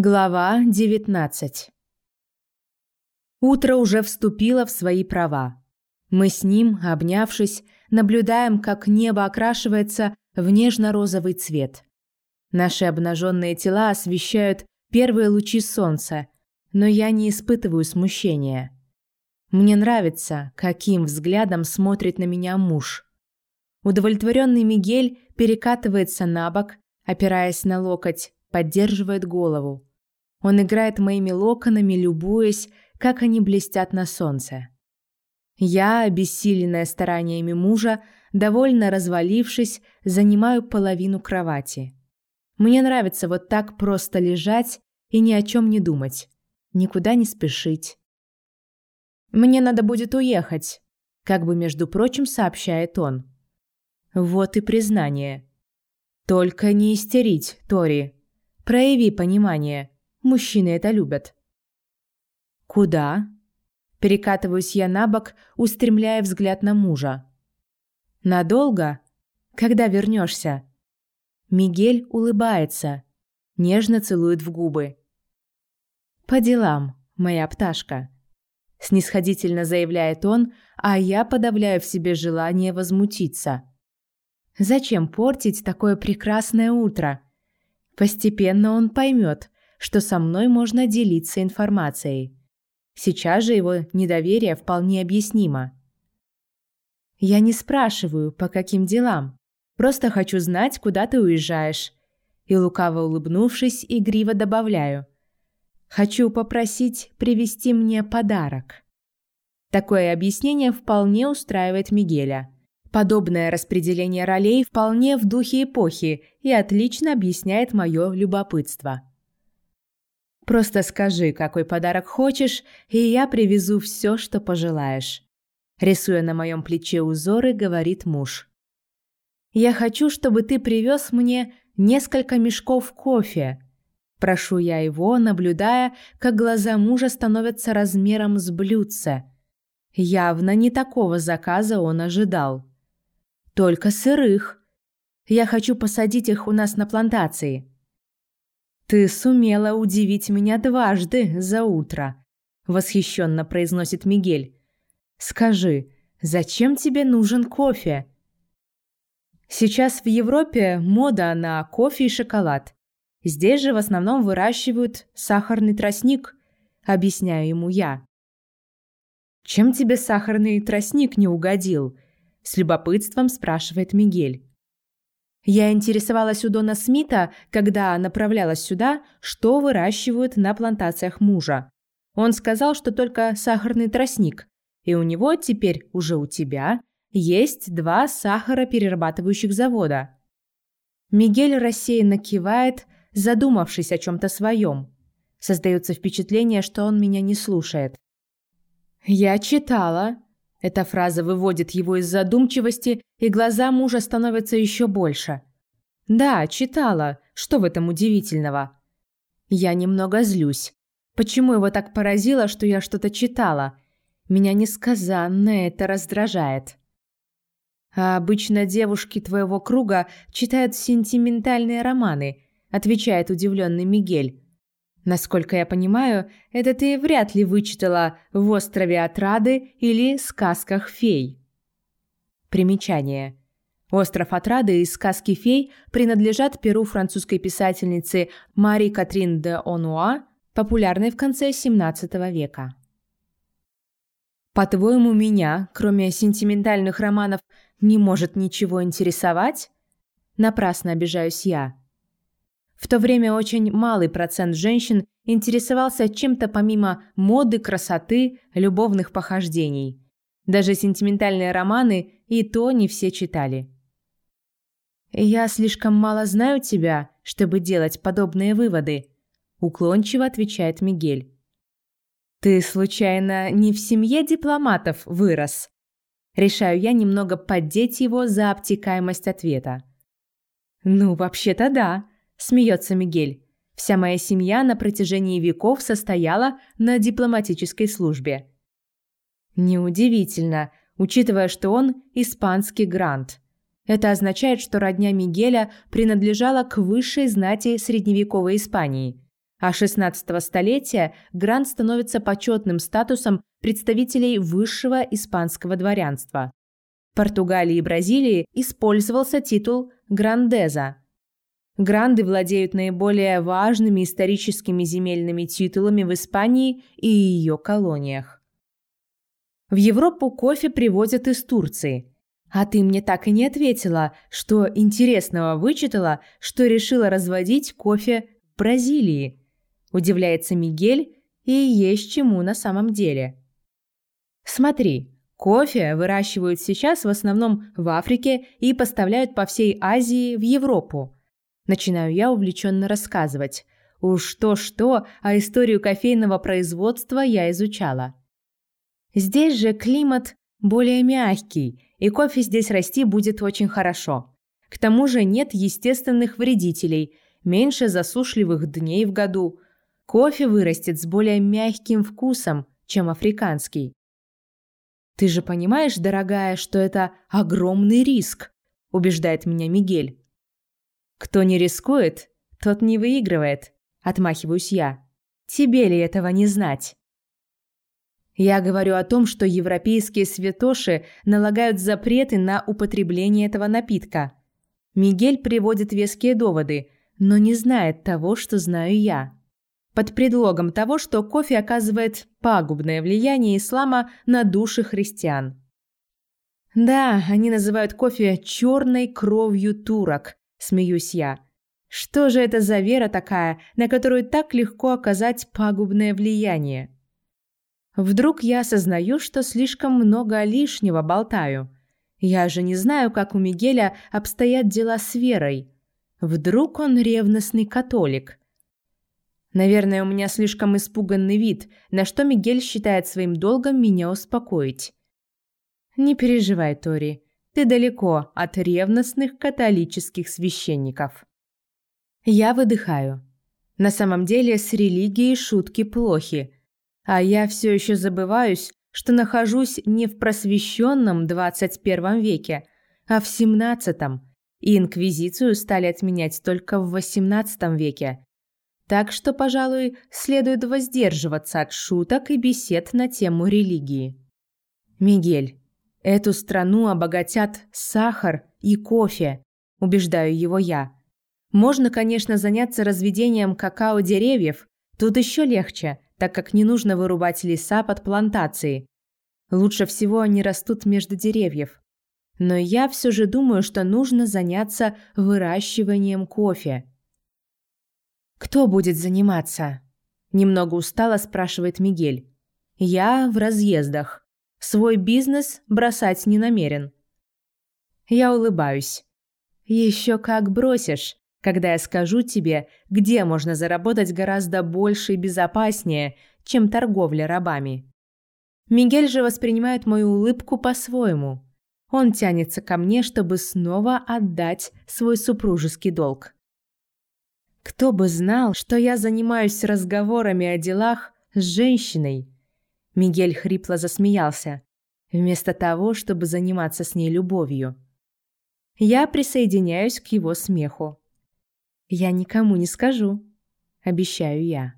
Глава 19 Утро уже вступило в свои права. Мы с ним, обнявшись, наблюдаем, как небо окрашивается в нежно-розовый цвет. Наши обнаженные тела освещают первые лучи солнца, но я не испытываю смущения. Мне нравится, каким взглядом смотрит на меня муж. Удовлетворенный Мигель перекатывается на бок, опираясь на локоть, поддерживает голову. Он играет моими локонами, любуясь, как они блестят на солнце. Я, обессиленная стараниями мужа, довольно развалившись, занимаю половину кровати. Мне нравится вот так просто лежать и ни о чем не думать, никуда не спешить. Мне надо будет уехать, как бы между прочим сообщает он. Вот и признание. Только не истерить, Тори. Прояви понимание. Мужчины это любят. Куда? Перекатываюсь я на бок, устремляя взгляд на мужа. Надолго? Когда вернешься? Мигель улыбается, нежно целует в губы. По делам, моя пташка. Снисходительно заявляет он, а я подавляю в себе желание возмутиться. Зачем портить такое прекрасное утро? Постепенно он поймет, что со мной можно делиться информацией. Сейчас же его недоверие вполне объяснимо. Я не спрашиваю, по каким делам. Просто хочу знать, куда ты уезжаешь. И лукаво улыбнувшись, игриво добавляю: хочу попросить привезти мне подарок. Такое объяснение вполне устраивает Мигеля. Подобное распределение ролей вполне в духе эпохи и отлично объясняет мое любопытство. Просто скажи, какой подарок хочешь, и я привезу все, что пожелаешь. Рисуя на моем плече узоры, говорит муж. Я хочу, чтобы ты привез мне несколько мешков кофе. Прошу я его, наблюдая, как глаза мужа становятся размером с блюдце. Явно не такого заказа он ожидал. Только сырых. Я хочу посадить их у нас на плантации. «Ты сумела удивить меня дважды за утро», — восхищенно произносит Мигель. «Скажи, зачем тебе нужен кофе?» Сейчас в Европе мода на кофе и шоколад. Здесь же в основном выращивают сахарный тростник, объясняю ему я. Чем тебе сахарный тростник не угодил? с любопытством спрашивает Мигель. Я интересовалась у Дона Смита, когда направлялась сюда, что выращивают на плантациях мужа. Он сказал, что только сахарный тростник, и у него теперь уже у тебя есть два сахароперерабатывающих завода. Мигель рассеянно кивает, задумавшись о чем-то своем. Создается впечатление, что он меня не слушает. «Я читала», эта фраза выводит его из задумчивости, и глаза мужа становятся еще больше. «Да, читала. Что в этом удивительного?» Я немного злюсь. Почему его так поразило, что я что-то читала? Меня несказанно это раздражает. А обычно девушки твоего круга читают сентиментальные романы, отвечает удивленный Мигель. Насколько я понимаю, это ты вряд ли вычитала в «Острове Отрады» или «Сказках фей». Примечание. «Остров Отрады» и «Сказки фей» принадлежат перу французской писательницы Мари Катрин де Онуа, популярной в конце XVII века. «По-твоему, меня, кроме сентиментальных романов, не может ничего интересовать?» Напрасно обижаюсь я. В то время очень малый процент женщин интересовался чем-то помимо моды, красоты, любовных похождений. Даже сентиментальные романы и то не все читали. «Я слишком мало знаю тебя, чтобы делать подобные выводы», – уклончиво отвечает Мигель. «Ты, случайно, не в семье дипломатов вырос?» Решаю я немного поддеть его за обтекаемость ответа. «Ну, вообще-то да», Смеется Мигель. Вся моя семья на протяжении веков состояла на дипломатической службе. Неудивительно, учитывая, что он испанский грант. Это означает, что родня Мигеля принадлежала к высшей знати средневековой Испании. а 16 столетия грант становится почетным статусом представителей высшего испанского дворянства. В Португалии и Бразилии использовался титул «грандеза». Гранды владеют наиболее важными историческими земельными титулами в Испании и ее колониях. В Европу кофе привозят из Турции. А ты мне так и не ответила, что интересного вычитала, что решила разводить кофе в Бразилии. Удивляется Мигель, и есть чему на самом деле. Смотри, кофе выращивают сейчас в основном в Африке и поставляют по всей Азии в Европу. Начинаю я увлеченно рассказывать. Уж то-что, а историю кофейного производства я изучала. Здесь же климат более мягкий, и кофе здесь расти будет очень хорошо. К тому же нет естественных вредителей, меньше засушливых дней в году – Кофе вырастет с более мягким вкусом, чем африканский. Ты же понимаешь, дорогая, что это огромный риск, убеждает меня Мигель. Кто не рискует, тот не выигрывает, отмахиваюсь я. Тебе ли этого не знать? Я говорю о том, что европейские святоши налагают запреты на употребление этого напитка. Мигель приводит веские доводы, но не знает того, что знаю я под предлогом того, что кофе оказывает пагубное влияние ислама на души христиан. Да, они называют кофе черной кровью турок, смеюсь я. Что же это за вера такая, на которую так легко оказать пагубное влияние? Вдруг я осознаю, что слишком много лишнего болтаю. Я же не знаю, как у Мигеля обстоят дела с верой. Вдруг он ревностный католик. Наверное, у меня слишком испуганный вид, на что Мигель считает своим долгом меня успокоить. Не переживай, Тори, ты далеко от ревностных католических священников. Я выдыхаю. На самом деле с религией шутки плохи, а я все еще забываюсь, что нахожусь не в просвещенном 21 веке, а в 17 и инквизицию стали отменять только в 18 веке. Так что, пожалуй, следует воздерживаться от шуток и бесед на тему религии. Мигель, эту страну обогатят сахар и кофе, убеждаю его я. Можно, конечно, заняться разведением какао-деревьев, тут еще легче, так как не нужно вырубать леса под плантации. Лучше всего они растут между деревьев. Но я все же думаю, что нужно заняться выращиванием кофе. «Кто будет заниматься?» Немного устало спрашивает Мигель. «Я в разъездах. Свой бизнес бросать не намерен». Я улыбаюсь. «Еще как бросишь, когда я скажу тебе, где можно заработать гораздо больше и безопаснее, чем торговля рабами». Мигель же воспринимает мою улыбку по-своему. Он тянется ко мне, чтобы снова отдать свой супружеский долг. Кто бы знал, что я занимаюсь разговорами о делах с женщиной. Мигель хрипло засмеялся, вместо того, чтобы заниматься с ней любовью. Я присоединяюсь к его смеху. Я никому не скажу, обещаю я.